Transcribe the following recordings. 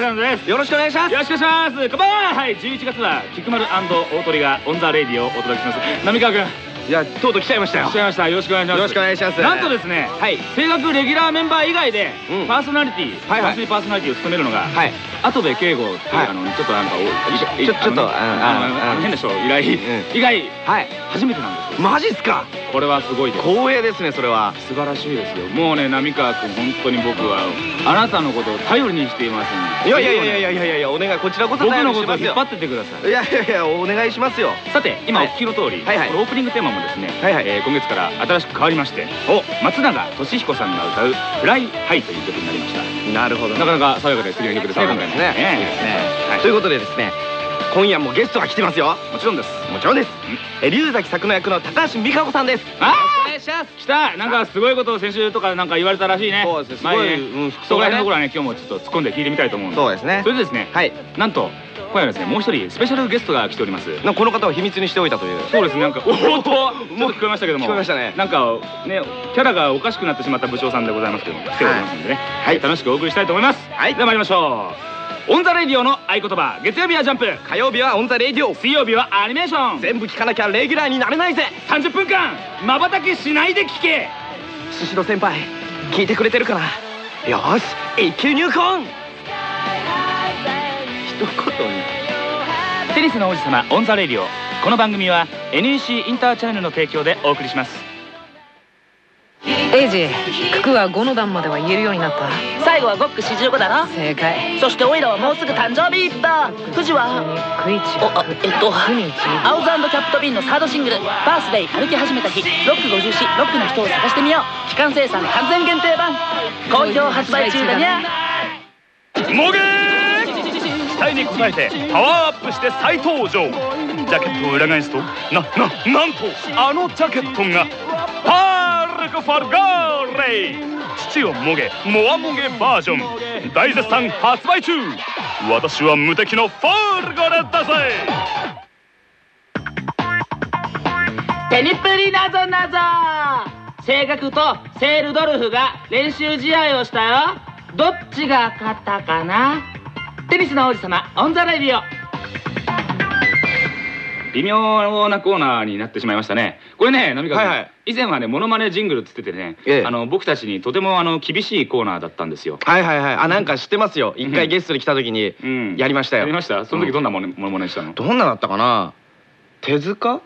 さんです。よろしくお願いします。よろしくお願いします。こんばんは。はい。11月はキックマル大鳥がオンザレイディをお届けします。浪川君いやとうとう来ちゃいましたよ。来ちゃいました。よろしくお願いします。よろしくお願いします。なんとですねはい。青学レギュラーメンバー以外でうん。パーソナリティマンスリーパーソナリティを務めるのがはい。跡部景吾っていうはい。あのちょっとなんかちょっと変な人依頼ん。以外はい。初めてなんですよ。マジっすか？これはすごいです。光栄ですねそれは。素晴らしいですよ。もうね浪川君本当に僕はあなたのことを頼りにしていますいやいやいやいやいやいやお願いこちらこそ僕のことを引っ張ってってくださいいやいやいやお願いしますよさて今おはい聞きの通り、オープニングテーマもですね、はいはいえー今月から新しく変わりましてお松永俊彦さんが歌う「Fly High」という曲になりました。なるほど。なかなか爽やかで素敵な曲ですね。ええいいですね。はい。ということでですね今夜もゲストが来てますよ。もちろんです。もちろんです。え竜崎桜乃役の高橋美佳子さんです。あお願いします。来た。なんかすごいことを先週とかなんか言われたらしいね。そうです。すごいうん服そこら装がね辺のところはね今日もちょっと突っ込んで聞いてみたいと思うんで。そうですね。それでですねはい。なんと今夜はですねもう一人スペシャルゲストが来ております。この方を秘密にしておいたという。そうですね。なんか おーっとちょっと聞こえましたけども。聞こえましたね。なんかねキャラがおかしくなってしまった部長さんでございますけども来ておりますんでね。はい楽しくお送りしたいと思います。はい。では参りましょう on the Radio の合言葉月曜日はジャンプ火曜日は on the Radio 水曜日はアニメーション。全部聞かなきゃレギュラーになれないぜ。30分間まばたきしないで聞け。宍戸先輩聞いてくれてるかなよし一球入魂。一言テニスの王子様 on the Radio。この番組は NEC インターチャネルの提供でお送りします英二九九は5の段までは言えるようになった？最後は五九四十五だろ？正解。そしてオイラはもうすぐ誕生日だ。不二はクイチおあえっとアウズキャップトビンのサードシングル「バースデイ歩き始めた日。ロック54ロックの人を探してみよう。期間生産完全限定版。好評発売中だにゃ。もげー！期待に応えてパワーアップして再登場。ジャケットを裏返すとなななんとあのジャケットがパールクファルガーレイ父をもげモアもげバージョン。大絶賛発売中。私は無敵のフォールゴレだぜテニプリなぞなぞ。青学と聖ルドルフが練習試合をしたよ。どっちが勝ったかな。テニスの王子様 on the Radio。微妙なコーナーになってしまいましたねこれね浪川君、はいはい。以前はねモノマネジングルっつっててね、ええ。あの僕たちにとてもあの厳しいコーナーだったんですよ。はいはいはい。あなんか知ってますよ。一回ゲストで来た時にうん。やりましたよ。やりました？その時どんなモノモノマネしたの、どんなだったかな？手塚？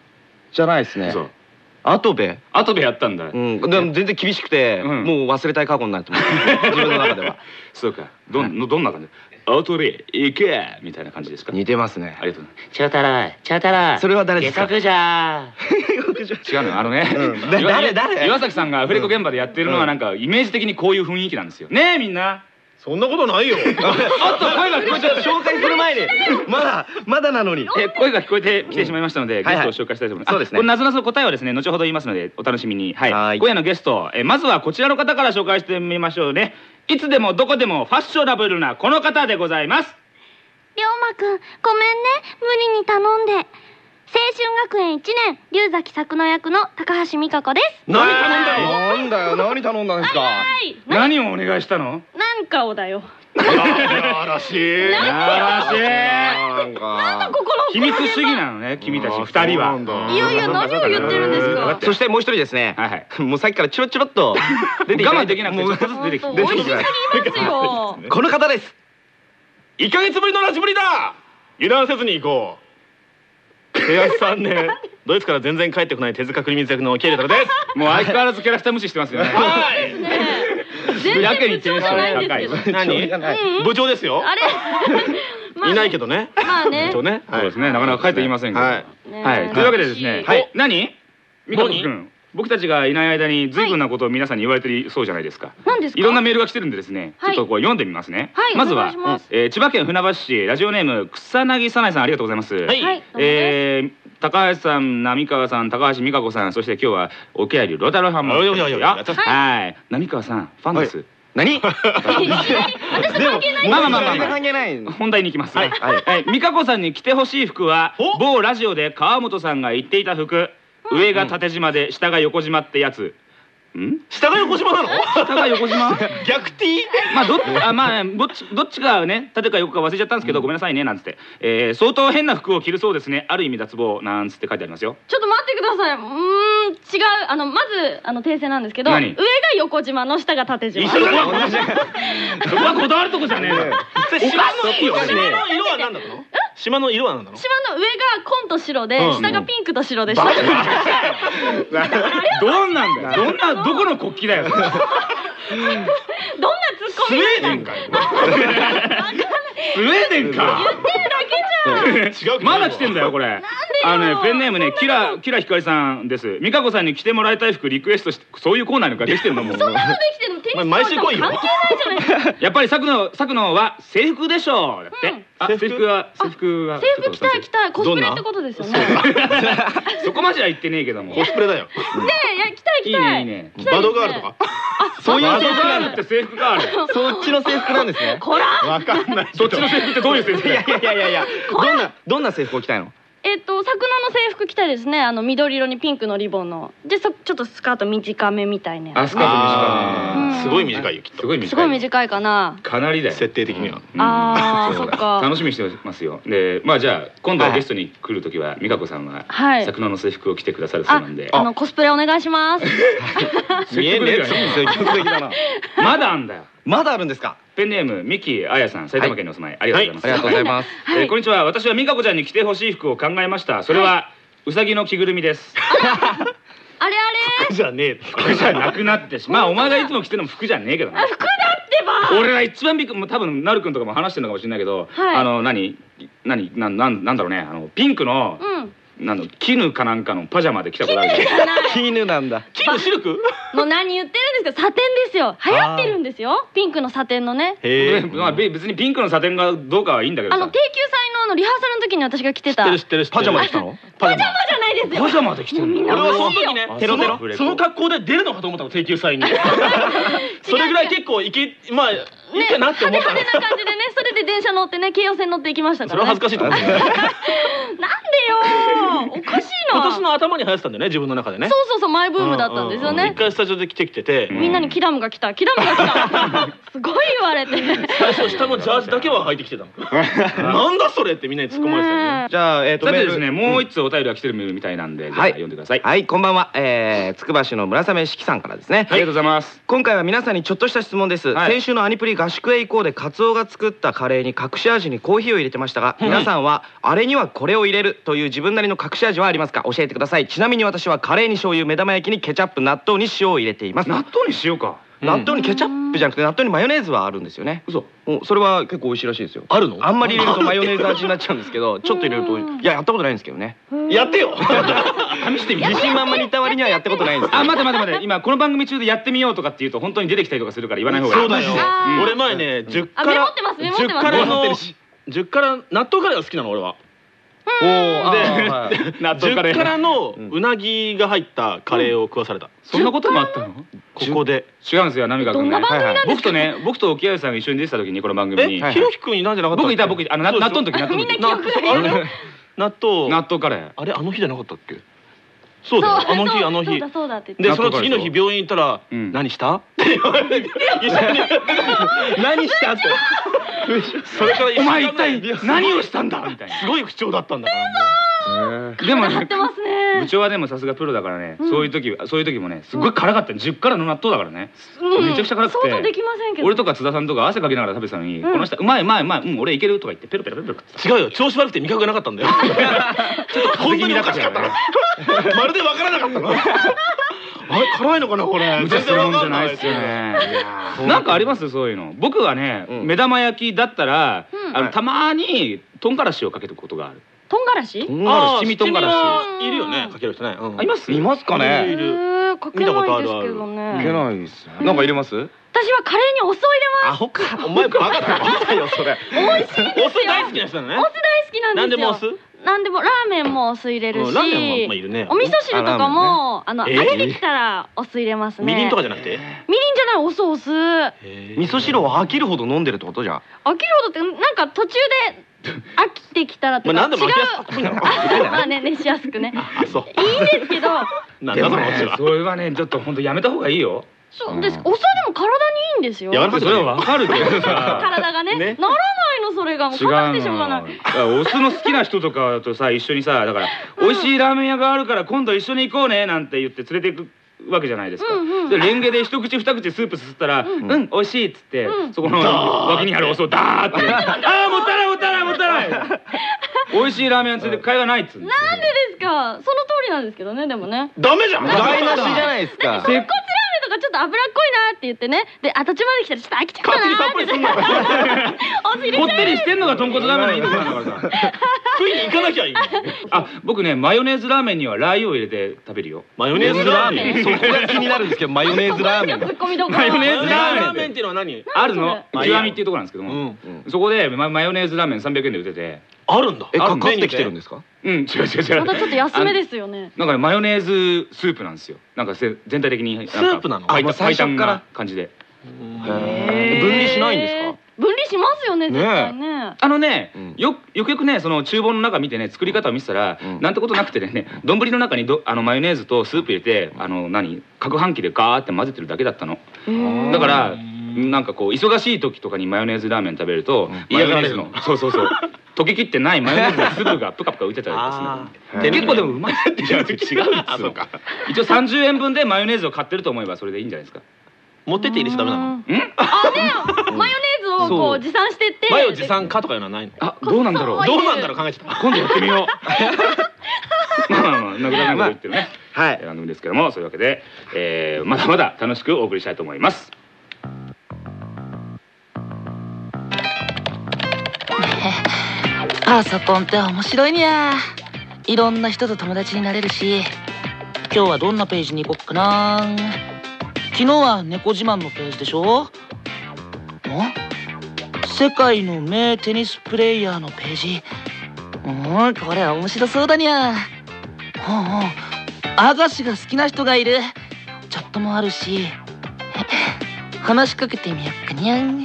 じゃないですね。そう。跡部？後でやったんだ、うん。でも全然厳しくてうん。もう忘れたい過去になってます。自分の中では。そうか。どん,、どんな感じ？後で行けみたいな感じですか？似てますね。ありがとう。ございますチャタラチャタラそれは誰ですか？下克じゃ違うのよあのね、誰誰？岩崎さんがアフレコ現場でやってるのはなんかイメージ的にこういう雰囲気なんですよ。ねえみんな。そんなことないよ。おっと声が聞こえちゃった紹介する前にまだまだなのに。え声が聞こえてきてしまいましたので、んゲストを紹介したいと思います、そうですね。あこれ謎々の答えはですね後ほど言いますのでお楽しみに。はい。はい。今夜のゲストえまずはこちらの方から紹介してみましょうねいつでもどこでもファッショナブルなこの方でございます龍馬くん、ごめんね。無理に頼んで。青春学園1年、龍崎作の役の高橋美香子です。何頼んだよなんだよ何頼んだんですか？はい。何？をお願いしたの？なんかをだよ。やらしいやらしいなんかここの秘密主義なのね君たち二人は。いやいや、何を言ってるんですか。そしてもう一人ですねもうさっきからチロチロっと出て我慢できなくてちょっと出てきて美味しすぎますよ。この方です1ヶ月ぶりのラジぶりだ油断せずに行こう手足3年ドイツから全然帰ってこない手塚国光役のケイレタですもう相変わらずキャラクター無視してますよね。はい全やけに然部長じゃないんですけど。何うん部長ですよあれ。いないけどねまあね部長ねそうですね。なかなか帰って言いませんけど。ははいい。というわけでですね。はいお何？美香子君。僕たちがいない間に随分なことを皆さんに言われてるそうじゃないですか。何ですか？いろんなメールが来てるんでですね。ちょはいっとこう読んでみますね。はいまずはえー千葉県船橋市ラジオネーム草薙さないさんありがとうございます。はいはい。えー高橋さん、浪川さん、高橋美香子さん、そして今日はおけありロタロハンも。いやいやいやいやはい。浪川さん、ファンです。何？私関係ないまあまあまあまあ関係ない本題に行きます。はいはいはい。美香子さんに着てほしい服はお某ラジオで川本さんが言っていた服。上が縦縞で下が横縞ってやつ。ん？下が横島なの？下が横縞？逆 T まあどっあまあどっちどっちがね縦か横か忘れちゃったんですけど、ごめんなさいねなんつって、えー相当変な服を着るそうですね。ある意味脱帽なんつって書いてありますよ。ちょっと待ってください。うーん違う。あのまずあの訂正なんですけど上何が横縞の下が縦縞。一緒だこはこだわるとこじゃねえのよ。それ島の色島の色は何だったの？島の色は何なの？島の上が紺と白で、うん。下がピンクと白でした、どんなんだよ。どんなどこの国旗だよ。どんなツッコミスウェーデンか。よスウェーデンか。違うけど。まだ来てんだよこれ。あのねペンネームねキラキラひかりさんです。美香子さんに着てもらいたい服リクエストしてそういうコーナーなんかできてるのもう。そんなのできて前毎週来いよ。関係ないじゃないですか。やっぱり作の作のは制服でしょう。だって、うん。あ制服？は制服は制服着たい着たい。コスプレってことですよね。ねそこまでは言ってねえけども。コスプレだよ。えいや着たい着い。いたいねいいね。着たいですね。バドガールとか？そういうバド制服。ガールって制服がある。そっちの制服なんですね。こら。わかんない。そっちの制服ってどういう制服いだよ？やいやいやいや。どんなどんな制服を着たいの？えっと作野の制服着たいですね。あの緑色にピンクのリボンの。でそちょっとスカート短めみたいなやつ。あスカートあうん。ーすごい短いよきっと。すごい短い。すごい短いかな。かなりだよ。設定的には。うん。あーそっか。楽しみにしてますよ。でまあじゃあ今度はゲストに来る時は美香子さんははい。作野の制服を着てくださるそうあなんで。あのコスプレお願いします。見えねえ積極的だな。まだあんだよ。まだあるんですか？ペンネームミキあやさん埼玉県にお住まい。ありがとうございます。ありがとうございます。えーこんにちは。私は美香子ちゃんに着てほしい服を考えました。それはうさぎの着ぐるみです。あれあれ？じゃねえ。服じゃなくなってしまあお前がいつも着てるのも服じゃねえけどな。服だってば。俺は一番びっく多分なるくんとかも話してるのかもしれないけど、はい。あの何？何？なんなんなんだろうね。あのピンクの、うんなんの絹かなんかのパジャマで着たことあるじゃん絹なんだ。金のシルク？もう何言ってるんですか？サテンですよ。流行ってるんですよ。ピンクのサテンのね。へえでまあ、べ別にピンクのサテンがどうかはいいんだけどさ。あの定休祭のあのリハーサルの時に私が着てた。知ってる知ってる知ってる。パジャマで来たの？パジャマじゃないですよ。パジャマで着てるの？俺はその時ねテロテロ。その格好で出るのかと思ったの定休祭に。それぐらい結構いけまあいいかなって思ったの。派手な感じでねそれで電車乗ってね京葉線乗って行きましたそからね。れは恥ずかしいと思うかしいな。今年の頭に流行ってたんだよね自分の中でね。そうそうそうマイブームだったんですよううう一ね回スタジオで来てきてて。みんなにキダムが来たキダムが来た。すごい言われて。最初下のジャージだけは履いてきてたの。なんだそれってみんなに突っ込まれてたじゃあえっとですね。もう一つお便りが来てるみたいなんで、じゃあはい。読んでください、はいこんばんは。えーつくば市の村雨式さんからですね。ありがとうございます。今回は皆さんにちょっとした質問です、はい。先週のアニプリ合宿へ行こうでカツオが作ったカレーに隠し味にコーヒーを入れてましたが、皆さんはあれにはこれを入れるという自分なりの隠し味はありますか？教えてください。ちなみに私はカレーに醤油目玉焼きにケチャップ納豆に塩を入れています。納豆にしようか。納豆にケチャップじゃなくて納豆にマヨネーズはあるんですよね。嘘。おそれは結構美味しいらしいですよ。あるの？あんまり入れるとマヨネーズ味になっちゃうんですけど ちょっと入れるといややったことないんですけどね。やってよ。試してみ自信満々に言った割にはやったことないんですあ待て待て待て。今この番組中でやってみようとかって言うと本当に出てきたりとかするから言わない方がいい。そうだよ。俺前ね10あからメモってますメモってます。10からのメモってるし。10から納豆カレーが好きなの俺はおーではい。納豆カレ10からーのうなぎが入ったカレーを食わされた。そんなこともあったの？ここで。違うんですよ波川君ね。僕とね僕と沖合さんが一緒に出てた時にこの番組えにはい。ひろきくんいないんじゃなかった僕いた僕あの納豆の時納豆の時。納豆。納豆カレー。あれ？あの日じゃなかったっけ？そうだよ。あの日あの日。でその次の日病院行ったら「うん。何した?」って言われて一緒に。何した？って。それからお前一体何をしたんだ？みたいな。すごい不調だったんだから。もでもねやってますね部長はでもさすがプロだからね、そういう時そういう時もねすっごい辛かった。10からの納豆だからね、うん。めちゃくちゃ辛くて。想像できませんけど。俺とか津田さんとか汗かきながら食べてたのに、うん。この人「うまいうまいうまいうん俺いける」とか言ってペロペロペロペロ食ってう違うよ。調子悪くて味覚がなかったんだよ。ちょっと本当におかしかったの。まるでわからなかったの。あれ辛いのかなこれ。無茶するもんじゃないっすよね。なんかあります？そういうの。僕はね、うん。目玉焼きだったら、うん。あのたまに唐辛子をかけることがある唐辛子唐辛ああ七味唐辛子七味はいるよね。かける人ね、いますいますかいねる。へーかけないですけどね。いけないですねなんか入れます？私はカレーにお酢を入れます。アホか。お前バカだバカよそれ。美味しいんですよ。お酢大好きな人ね。お酢大好きなんですよ。なんでもお酢？なんでもラーメンもお酢入れるし、うんラーメンもまあいるね。お味噌汁とかもあのえ揚げてきたらお酢入れますね。みりんとかじゃなくて？みりんじてない押す押す飽味噌汁を飽きるほど飲んでるってことじゃ。きるほどってなんか途中で飽きてきたらってまあいうか違う。まあね熱しやすくね。あそう。いいんですけど。なんでもねだそのオチは。それはねちょっと本当やめた方がいいよ。そうです。お酢でも体にいいんですよ。やそれはわかるけどさ。体がね。ね。ならないのそれが。もう違う硬くてしょうがお酢の好きな人とかとさ一緒にさだから美味しいラーメン屋があるから今度一緒に行こうねなんて言って連れて行くわけじゃないですか、うんうん。でレンゲで一口二口スープすすったら「うん、美味しい」っつって、うん。そこの脇にあるお酢をダーって「ああもったいないもったいないもったいない」美味しいラーメン屋に連れてく会話ないっつなんでですか？その通りなんですけどねでもね。ダメじゃん。ん台無しじゃないですか。豚骨ラーメンとかちょっと脂っこいなって言ってね。であ途中まで来たらちょっと飽きちゃったなーって。こってりしてんのが豚骨ラーメンのいいところなんだからさ。食いに行かなきゃいいあ僕ねマヨネーズラーメンにはラー油を入れて食べるよ。マヨネーズラーメン。そこが気になるんですけどマヨネーズラーメン。マヨネーズラーメン。っていうのは何？あるの。極みっていうところなんですけども、うん。そこでママヨネーズラーメン300円で売っててあるんだ。えあかかってきて。るんですかうん。違う違う違う。またちょっと安めですよね。なんかねマヨネーズスープなんですよ。なんかせ全体的になんかスープなの？パイあもう最初から？な感じで。分離しないんですか？分離しますよね絶対ね。ねあのね、うん。よよくよくねその厨房の中見てね作り方を見てたら、うん。なんてことなくてね丼の中にどあのマヨネーズとスープ入れてあの何？攪拌機でガーって混ぜてるだけだったの。だからなんかこう忙しい時とかにマヨネーズラーメン食べると、マヨネーズのそうそうそう。溶けきってないマヨネーズの粒がプカプカ浮いてたりあですね結構でもうまい。って違う違うっすよ。一応30円分でマヨネーズを買ってると思えばそれでいいんじゃないですか。持ってって入れちゃダメなの？うん。あね マヨネーズをこう持参してって。マヨ持参かとかいうのはないの？あどうなんだろう。どうなんだろう考えちゃった。今度やってみよう。まあまあまあなくなないこと言ってるね。はい。番組ですけどもそういうわけで、えーまだまだ楽しくお送りしたいと思いますパソコンって面白いにゃいろんな人と友達になれるし。今日はどんなページに行こっかな昨日は猫自慢のページでしょ。ん？世界の名テニスプレイヤーのページ。うん？これ面白そうだにゃほうほうアガシが好きな人がいる。ちょっともあるし。話しかけてみよっかにゃん。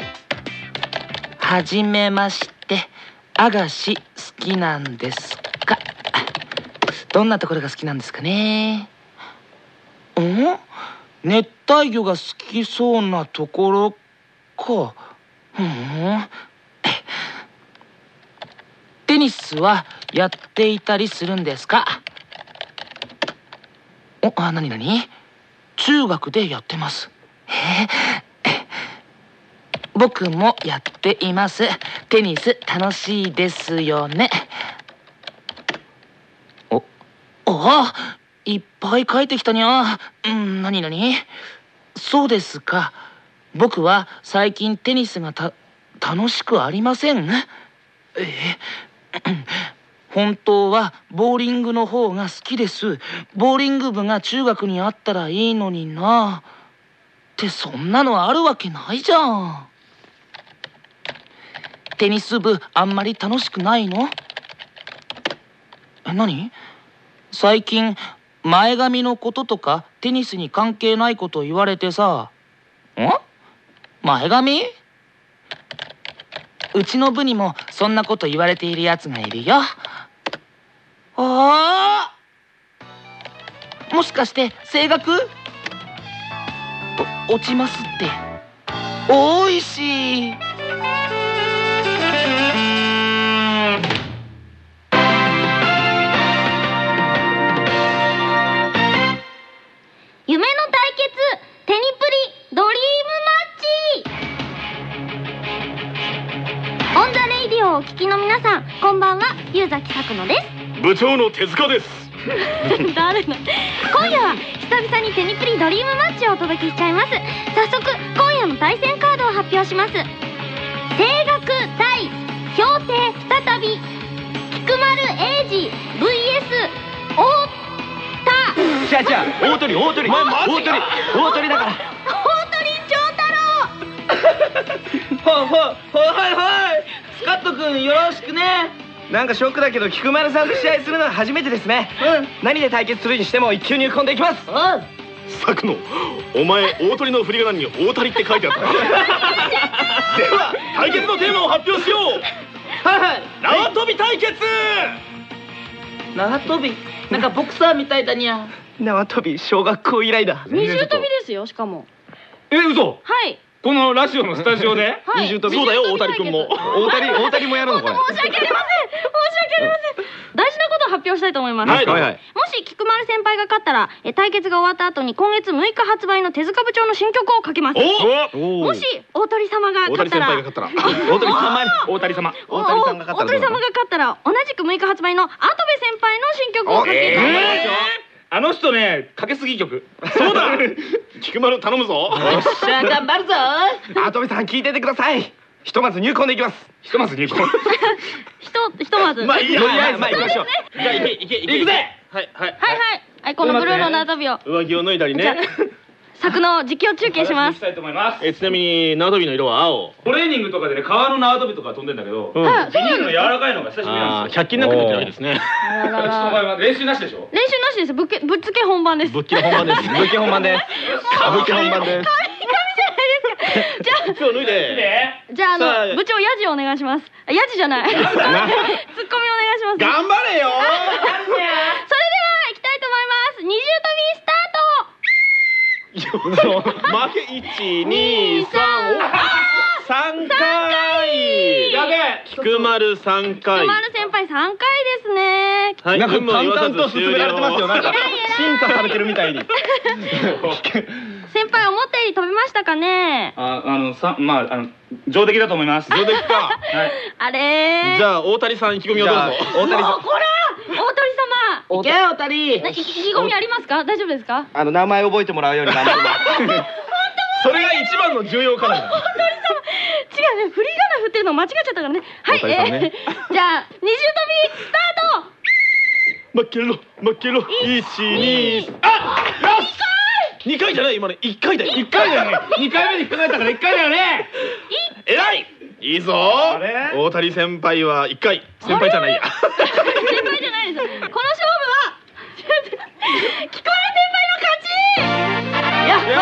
はじめまして。アガシ好きなんですか？どんなところが好きなんですかね？ん？熱帯魚が好きそうなところか。ふん？テニスはやっていたりするんですか？おあなになに？中学でやってます。へえ？僕もやっています。テニス楽しいですよね。おあいっぱい書いてきたにゃ。うん何何？そうですか。僕は最近テニスがた楽しくありません。え本当はボーリングの方が好きです。ボーリング部が中学にあったらいいのにな。ってそんなのあるわけないじゃん。テニス部あんまり楽しくないの？何？最近前髪のこととかテニスに関係ないこと言われてさ。ん？前髪？うちの部にもそんなこと言われているやつがいるよ。ああもしかして声楽落ちますって。おいしいくのです。部長の手塚です。誰だ今夜は久々にテニプリドリームマッチをお届けしちゃいます。早速今夜の対戦カードを発表します。声楽対氷亭再び菊丸英二 VS 太田。じゃあじゃあ大鳥。大鳥大鳥。大鳥だから。大鳥長太郎。ほほほはいはい。スカット君よろしくねなんかショックだけど菊丸さんと試合するのは初めてですね。うん。何で対決するにしても一級入魂でいきます。おう佐久野お前大鳥の振り仮名に大谷って書いてあった。な では対決のテーマを発表しよう。はいはい。縄跳び対決。縄跳び？なんかボクサーみたいだにゃ 縄跳び小学校以来だ。二重跳びですよしかも。え嘘？はいこのラジオのスタジオで？はい。二重跳び？そうだよ大谷君も。大谷大谷もやるのこれ申し訳ありません。申し訳ありません。大事なことを発表したいと思います、はい。はいはい。もし菊丸先輩が勝ったらえ対決が終わった後に今月6日発売の手塚部長の新曲をかけます。おおもし大鳥様が大谷先勝ったら。輩が勝ったら。大谷様。に 大谷様。大谷さんが勝ったら大鳥様が勝ったら同じく6日発売の跡部先輩の新曲をかけます、あの人ねかけすぎ曲。そうだ。菊丸頼むぞ。よっしゃ頑張るぞ。あとべさん聞いててください。ひとまず入魂でいきます。ひとまず入魂。ひとひとまず。まあいいや。まあ行きましょう。じゃあ行け行け行け。行くぜ。はいはい。はいはい。はいこのブルーの縄跳びを上着を脱いだりじゃあね作の実況中継します。行きたいと思います。えちなみに縄跳びの色は青。トレーニングとかでね川の縄跳びとか飛んでんだけどうん。はいビニールの柔らかいのが久しぶりなんですよ。100均なんか出てないですね。練習なしでしょ。練習なしです。ぶっけぶっつけ本番です。ぶっきら本番です。武器本番です。歌舞伎本番です。じゃあ今日脱いでね。じゃああの部長ヤジお願いします。あヤジじゃない。ツッコミお願いします。頑張れよ それでは行きたいと思います。二重跳びスタ 負け一二三三回。やべえ菊丸三回。菊丸先輩三回ですね。はいなんか淡々と進められてますよ。なんか審査されてるみたいに。先輩思ったより飛びましたかね？ああのさまああの上出来だと思います。上出来か。はい。あれー。じゃあ大谷さん意気込みをどうぞ。大谷さん。おほら大鳥様。いけよ大な意気込みありますか？大丈夫ですか？あの名前覚えてもらうように頑張りますそれが一番の重要課題だ。違うね。振り仮名振ってるの間違っちゃったからね。はい、大谷さんね。えー じゃあ二重跳びスタート！負けろ負けろ。一二あよし二回じゃない今ね。一回だよ。一回だよね。二回目に引っかかったから一回だよね。偉い。いいぞ。れ？大谷先輩は一回。先輩じゃないや。先輩じゃないですこの勝負は菊原先輩の勝ち。やっほー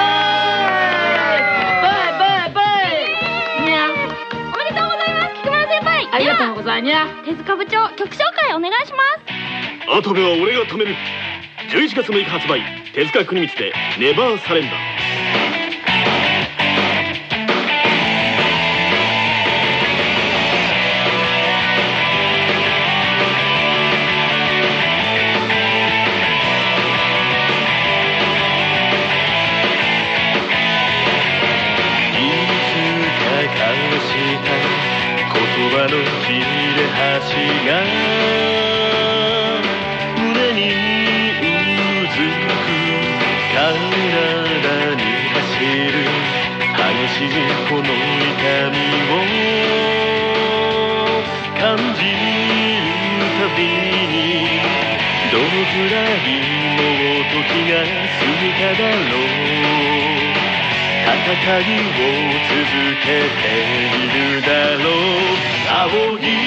バイバイバイ。にゃおめでとうございます。菊丸先輩。ありがとうございにゃ手塚部長曲紹介お願いします。後部は俺が止める。11月6日発売手塚国光でネバーサレンダー。いつか交わした言葉の切れ端がしこの痛みを感じるたびにどのくらいもう時が過ぎただろう戦いを続けているだろう青い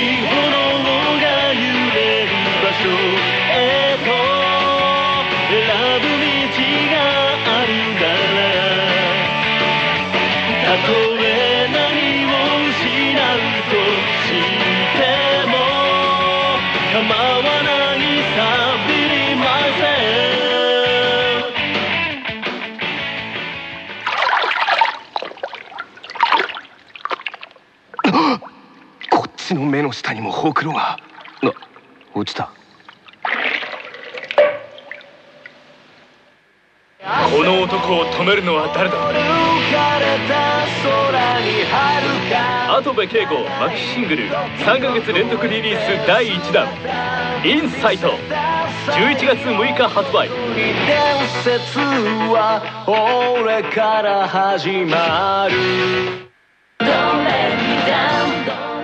るのは誰だ？跡部恵子マキシングル3ヶ月連続リリース第1弾「インサイト」11月6日発売。伝説は俺から始まる。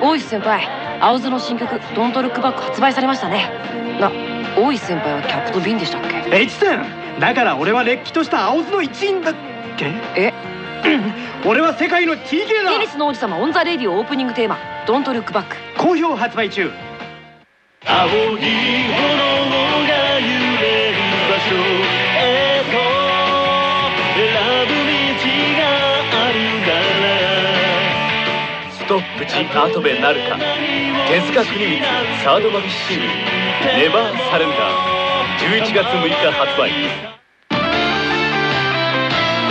大石先輩青津の新曲「ドントルックバック」発売されましたね。な大石先輩はキャップと瓶でしたっけ？エチさんだから俺はれっきとした青津の一員だっけ？え？俺は世界の TK だ。テニスの王子様オン・ザ・レディオオープニングテーマ「ドント・ルック・バック」好評発売中。青い炎が揺れる場所。へと選ぶストップチアートベなるか。手塚国光サードマビッシンネバーサレンダー。11月6日発売。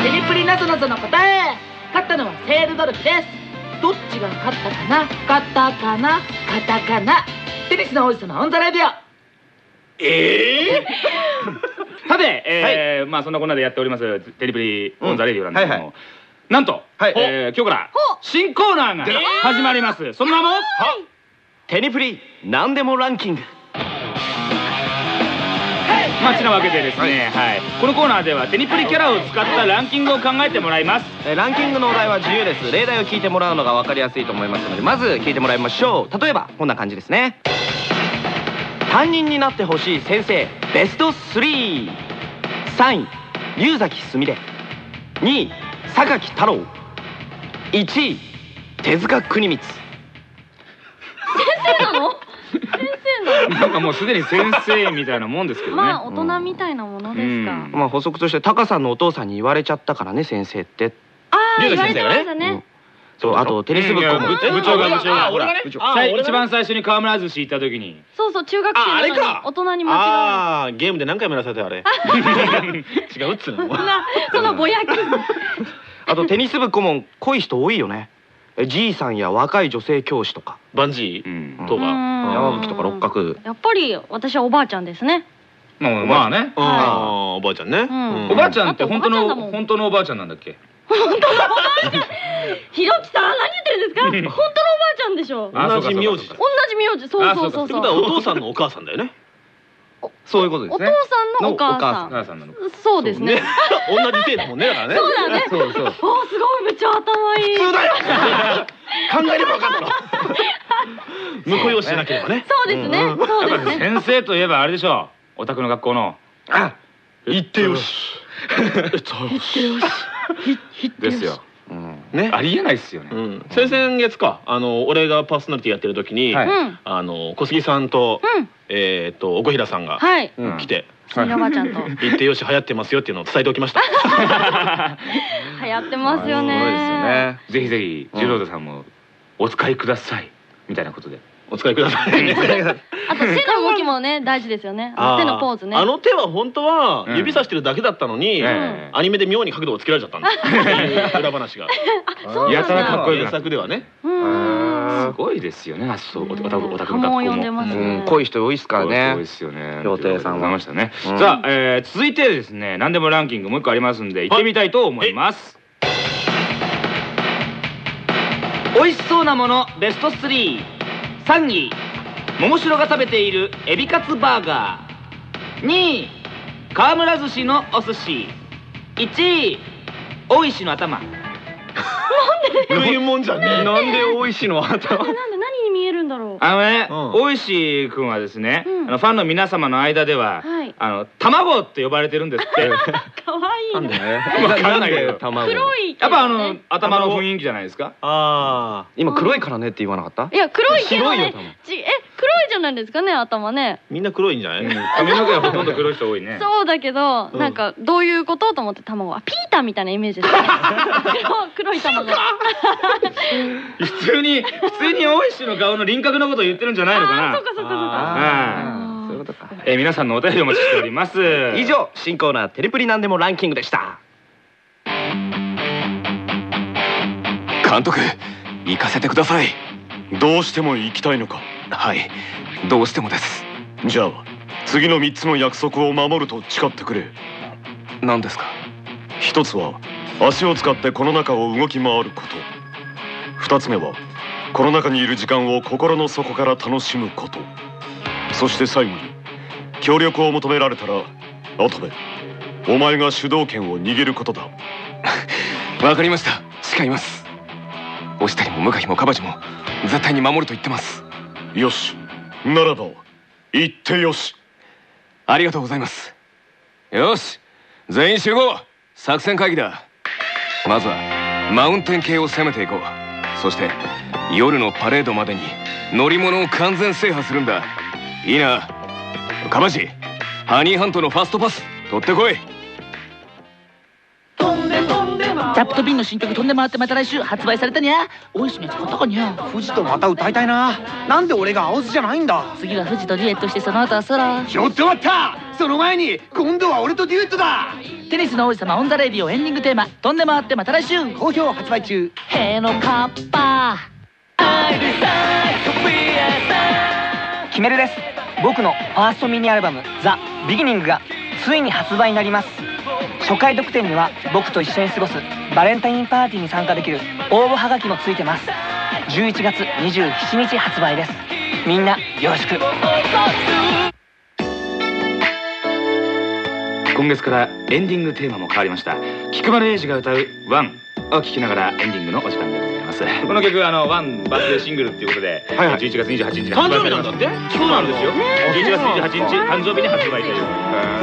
テニプリなぞなぞの答え勝ったのは聖ルドルフです。どっちが勝ったかな？勝ったかな？カタカナテニスの王子様 on the Radioええさて、えーまあそんなこんなでやっておりますテニプリ on the Radio なんですけども、うん。はいなんと、はい。えー今日から新コーナーが始まります。その名もテニプリなんでもランキングまあちなわけでですね、はい。このコーナーではテニプリキャラを使ったランキングを考えてもらいます。えーランキングのお題は自由です。例題を聞いてもらうのが分かりやすいと思いますのでまず聞いてもらいましょう。例えばこんな感じですね。担任になってほしい先生ベスト33位龍崎すみれ。2位榊太郎。1位手塚国光。先生なの？先生ななんかもうすでに先生みたいなもんですけどね、のまあ大人みたいなものですか。うん。まあ補足としてタカさんのお父さんに言われちゃったからね先生って。ああ龍言われて崎先生がねましたね。そうあとテニス部も。部部長が部長が。あほら俺がね？さい一番最初に河村寿司行った時に。そうそう中学生なのに大人に間違ああゲームで何回もやらされたよあれ。違うっつうの。そのぼやき。あとテニス部顧問濃い人多いよね。えじいさんや若い女性教師とか。バンジうーん。とか。うん。山吹とか六角。やっぱり私はおばあちゃんですね。まあまあね。ああおばあちゃんね。ん。うん。おばあちゃんってあと本当のおばあちゃんだもん本当のおばあちゃん？ひろきさん何言ってるんですか？本当のおばあちゃんでしょ。あ同じ名字。同じ名字。そうそうそうそう。ってことはお父さんのお母さんだよねそういうことでお父すねさんのお母おさ母さんなのん。そうですね。同じ姓だもんねだからね。そうだね。そうそうおーすごいめっちゃ頭いい。普通だよ。考えれば分かんだろ婿養子しなければね。そうですね。そうですね。先生といえばあれでしょう。お宅の学校の。あ言ってよし。ですよ。うんね。ありえないっすよね。うん。先々月かあの俺がパーソナリティやってる時にはい。うん。あの小杉さんとうん。えっと奥平さんがはい。うん。来てすみれおばあちゃんと。言ってよし流行ってますよっていうのを伝えておきました。流行ってますよね。すよね。ぜひぜひジロードさんもお使いください。みたいなことで お使いください。あと手の動きもね大事ですよね。手のポーズね。あの手は本当はうん。指さしてるだけだったのに、ええアニメで妙に角度をつけられちゃったんです 裏話が。やたらかっこよく原作ではね。すごいですよね。あそうおお宅お宅波の学校も。濃い人多いっすからそうねですよね。料亭さんさあ、えー続いてですね何でもランキングもう一個ありますんで行ってみたいと思います、美味しそうなものベスト33位。桃城が食べているエビカツバーガー。2位。河村寿司のお寿司。1位。大石の頭。そう いうもんじゃねえ。なんで大石の頭？見えるんだろう。あのね、うん。大石君はですね、うん。あのファンの皆様の間では、はい。あの卵って呼ばれてるんですって。可愛 いね？わかんないけど。卵黒い。やっぱあの頭の雰囲気じゃないですか。あ今黒いからねって言わなかった？いや黒いけどね。白いよ多分。ちえ？黒いじゃないですかね頭ね。ーみんな黒いんじゃない、髪の毛はほとんど黒い人多いね。そうだけど、うん。なんかどういうことと思って卵あピーターみたいなイメージですね。黒 黒い卵。普通に普通に大石の顔の輪郭のことを言ってるんじゃないのかな。そっかそっかそっか。あそういうことか。えー皆さんのお便りお待ちしております。以上新コーナーテレプリなんでもランキングでした。監督行かせてください。どうしても行きたいのかはい。どうしてもです。じゃあ次の3つの約束を守ると誓ってくれ。何ですか？一つは足を使ってこの中を動き回ること。二つ目はこの中にいる時間を心の底から楽しむこと。そして最後に協力を求められたら後でお前が主導権を握ることだ。わかりました。誓います。押したりも向かいもカバチも絶対に守ると言ってますよし。ならば言ってよし。ありがとうございます。よし。全員集合。作戦会議だ。まずはマウンテン系を攻めていこう。そして夜のパレードまでに乗り物を完全制覇するんだ。いいな。カバチハニーハントのファストパス取ってこい。飛んで飛んで回キャップとビンの新曲飛んで回ってまた来週発売されたにゃ。大石のやつ買ったかにゃ。富士とまた歌いたいな。なんで俺が青津じゃないんだ。次は富士とデュエットしてその後は空ちょっと待った。その前に今度は俺とデュエットだ。テニスの王子様オンザレディオエンディングテーマ。飛んで回ってまた来週。好評発売中。へのカッパキメルです。僕のファーストミニアルバム「ザ・ビギニングがついに発売になります初回特典には僕と一緒に過ごすバレンタインパーティーに参加できる応募はがきもついてます。11月27日発売です。みんなよろしく。今月からエンディングテーマも変わりました。菊丸英二が歌う「ワン。を聴きながらエンディングのお時間です。この曲あのワンバースデーシングルっていうことで、はいはい。11月28日に誕生日発売されます。なんだってそうなんですよ11月28日誕生日に発売という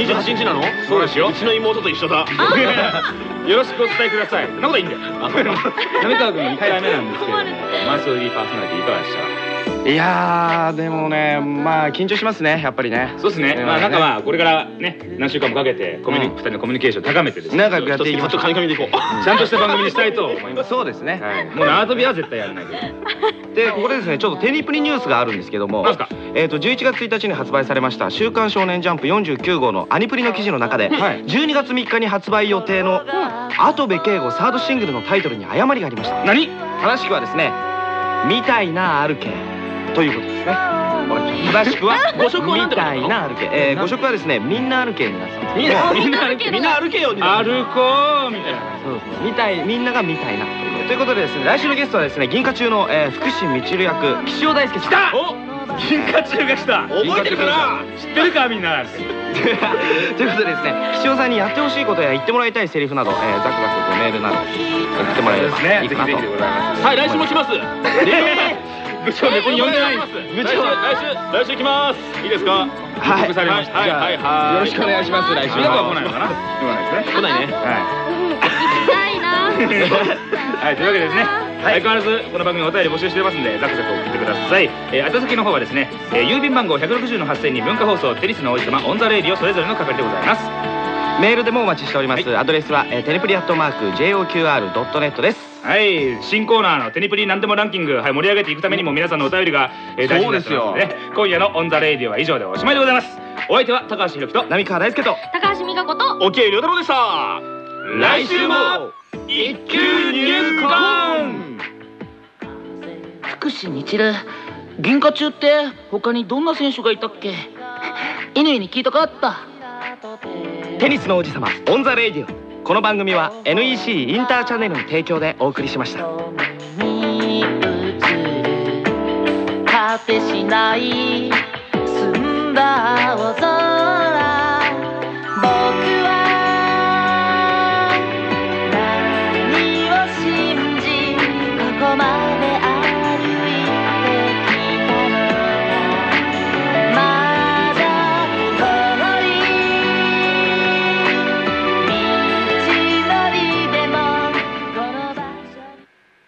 28日なの？そうですよ。うちの妹と一緒だ。よろしくお伝えください。そんなこといいんだよ。浪川君の1回目なんですけれどもマンスリーパーソナリティいかがでした？いやーでもねまあ緊張しますねやっぱりね。そうですね、うんまあなんかまあこれからね何週間もかけてコミュニ、うん。二人のコミュニケーションを高めてですね。仲良くやっていきましょう。カニカニでいこう。ちゃんとした番組にしたいと思います。そうですね。はい、もう縄跳びは絶対やらないで。ここでですねちょっとテニプリニュースがあるんですけどもえー、と11月1日に発売されました「週刊少年ジャンプ」49号のアニプリの記事の中で、はい。12月3日に発売予定の跡部圭吾サードシングルのタイトルに誤りがありました。何？正しくはですね「みたいなあるけ」ということですね。正しくは誤色はなんみてことたいなあるけ、えー、誤色はですねみんなあるけになったんですみんなみんな歩けみんな。歩けよ歩こうみたいな。そうですねみたいみんながみたいな。ということでですね来週のゲストはですね銀河中の、えー、福士みちる役岸尾大輔さん。来た！銀河中が来た。覚えてるかな？知ってるかみんな。ということでですね岸尾さんにやってほしいことや言ってもらいたいセリフなど、えー、ザクザクとメールなど送ってもらえればいいかなと。はい来週も来ます 部長猫に呼んでない。部長来週来週来ますいいですかはいはいはいはいよろしくお願いします来週は来ないのかな来ないですね来ないねは行きたいはい、というわけでですね、相変わらずこの番組お便り募集してますんでザクザク送ってください、えー、宛先の方はですね、えー、郵便番号160の8000に文化放送テニスの王子様 on the Radio それぞれの係でございますメールでもお待ちしております、アドレスは、えー、テニプリアットマーク JOQR.net です。はい。新コーナーのテニプリ何でもランキング、はい、盛り上げていくためにも皆さんのお便りが、えー、大事になってますのでね今夜の on the Radio は以上でおしまいでございます。お相手は高橋広樹と浪川大輔と高橋美佳子と置鮎龍太郎でした。来週も一球入魂。福士みちる銀河中って他にどんな選手がいたっけ？乾に聞いたかったテニスの王子様 on the Radio。この番組は NEC インターチャネルの提供でお送りしました果てしない澄んだ青空